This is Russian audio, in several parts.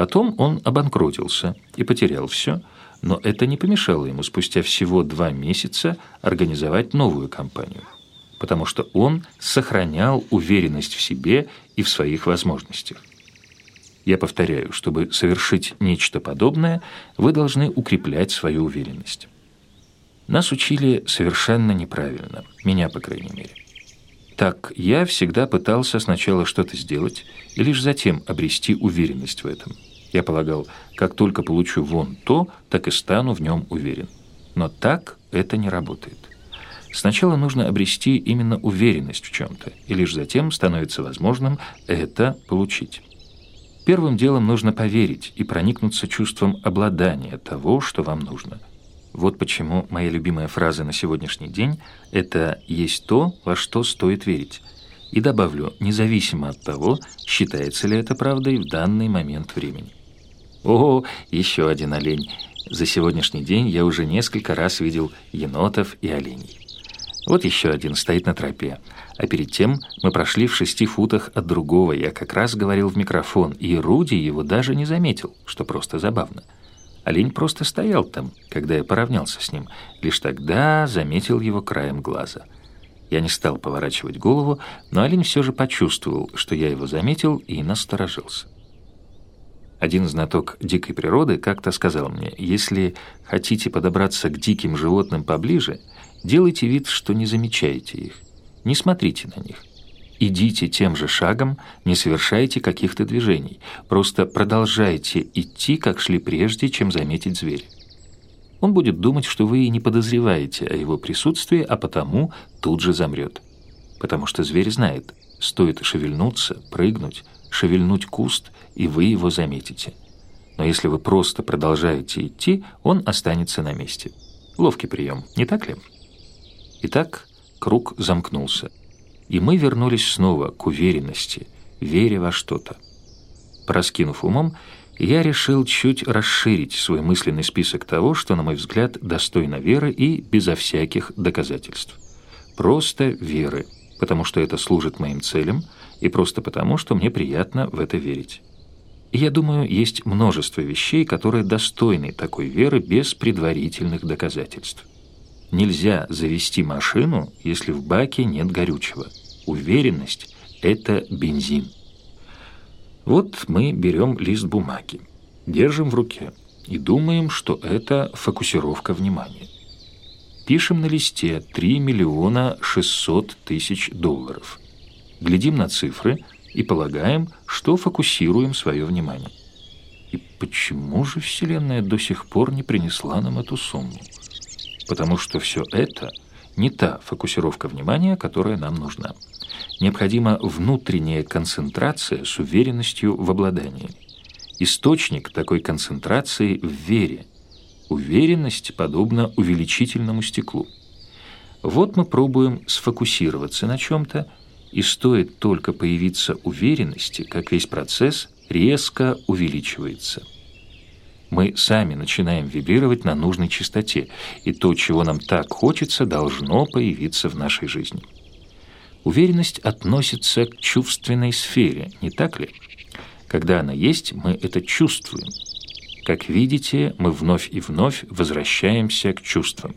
Потом он обанкротился и потерял все, но это не помешало ему спустя всего два месяца организовать новую компанию, потому что он сохранял уверенность в себе и в своих возможностях. Я повторяю, чтобы совершить нечто подобное, вы должны укреплять свою уверенность. Нас учили совершенно неправильно, меня, по крайней мере. Так, я всегда пытался сначала что-то сделать и лишь затем обрести уверенность в этом. Я полагал, как только получу вон то, так и стану в нем уверен. Но так это не работает. Сначала нужно обрести именно уверенность в чем-то, и лишь затем становится возможным это получить. Первым делом нужно поверить и проникнуться чувством обладания того, что вам нужно. Вот почему моя любимая фраза на сегодняшний день – это «есть то, во что стоит верить». И добавлю, независимо от того, считается ли это правдой в данный момент времени. О, еще один олень. За сегодняшний день я уже несколько раз видел енотов и оленей. Вот еще один стоит на тропе. А перед тем мы прошли в шести футах от другого. Я как раз говорил в микрофон, и Руди его даже не заметил, что просто забавно. Олень просто стоял там, когда я поравнялся с ним. Лишь тогда заметил его краем глаза. Я не стал поворачивать голову, но олень все же почувствовал, что я его заметил, и насторожился. Один знаток дикой природы как-то сказал мне, если хотите подобраться к диким животным поближе, делайте вид, что не замечаете их. Не смотрите на них. Идите тем же шагом, не совершайте каких-то движений. Просто продолжайте идти, как шли прежде, чем заметить зверя. Он будет думать, что вы и не подозреваете о его присутствии, а потому тут же замрет. Потому что зверь знает, стоит шевельнуться, прыгнуть, шевельнуть куст, и вы его заметите. Но если вы просто продолжаете идти, он останется на месте. Ловкий прием, не так ли? Итак, круг замкнулся. И мы вернулись снова к уверенности, вере во что-то. Проскинув умом, я решил чуть расширить свой мысленный список того, что, на мой взгляд, достойно веры и безо всяких доказательств. Просто веры, потому что это служит моим целям, и просто потому, что мне приятно в это верить. Я думаю, есть множество вещей, которые достойны такой веры без предварительных доказательств. Нельзя завести машину, если в баке нет горючего. Уверенность – это бензин. Вот мы берем лист бумаги, держим в руке и думаем, что это фокусировка внимания. Пишем на листе 3 миллиона 600 тысяч долларов. Глядим на цифры и полагаем, что фокусируем свое внимание. И почему же Вселенная до сих пор не принесла нам эту сумму? потому что все это не та фокусировка внимания, которая нам нужна. Необходима внутренняя концентрация с уверенностью в обладании. Источник такой концентрации в вере. Уверенность подобна увеличительному стеклу. Вот мы пробуем сфокусироваться на чем-то, и стоит только появиться уверенности, как весь процесс резко увеличивается мы сами начинаем вибрировать на нужной частоте, и то, чего нам так хочется, должно появиться в нашей жизни. Уверенность относится к чувственной сфере, не так ли? Когда она есть, мы это чувствуем. Как видите, мы вновь и вновь возвращаемся к чувствам.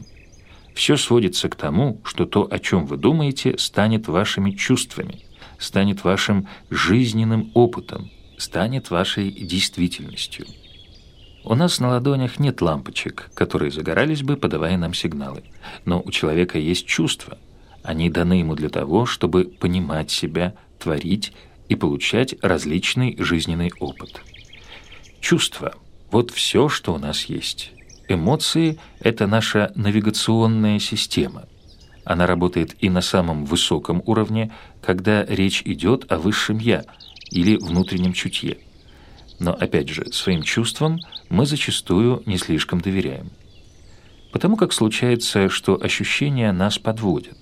Все сводится к тому, что то, о чем вы думаете, станет вашими чувствами, станет вашим жизненным опытом, станет вашей действительностью. У нас на ладонях нет лампочек, которые загорались бы, подавая нам сигналы. Но у человека есть чувства. Они даны ему для того, чтобы понимать себя, творить и получать различный жизненный опыт. Чувства – вот все, что у нас есть. Эмоции – это наша навигационная система. Она работает и на самом высоком уровне, когда речь идет о высшем «я» или внутреннем чутье – но, опять же, своим чувствам мы зачастую не слишком доверяем. Потому как случается, что ощущения нас подводят.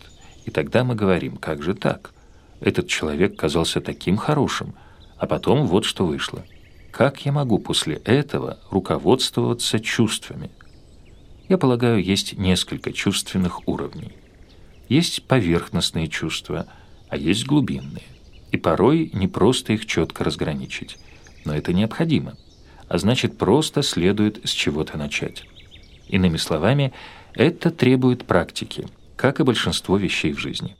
И тогда мы говорим, как же так? Этот человек казался таким хорошим, а потом вот что вышло. Как я могу после этого руководствоваться чувствами? Я полагаю, есть несколько чувственных уровней. Есть поверхностные чувства, а есть глубинные. И порой не просто их четко разграничить но это необходимо. а значит, просто следует с чего-то начать. Иными словами, это требует практики, как и большинство вещей в жизни.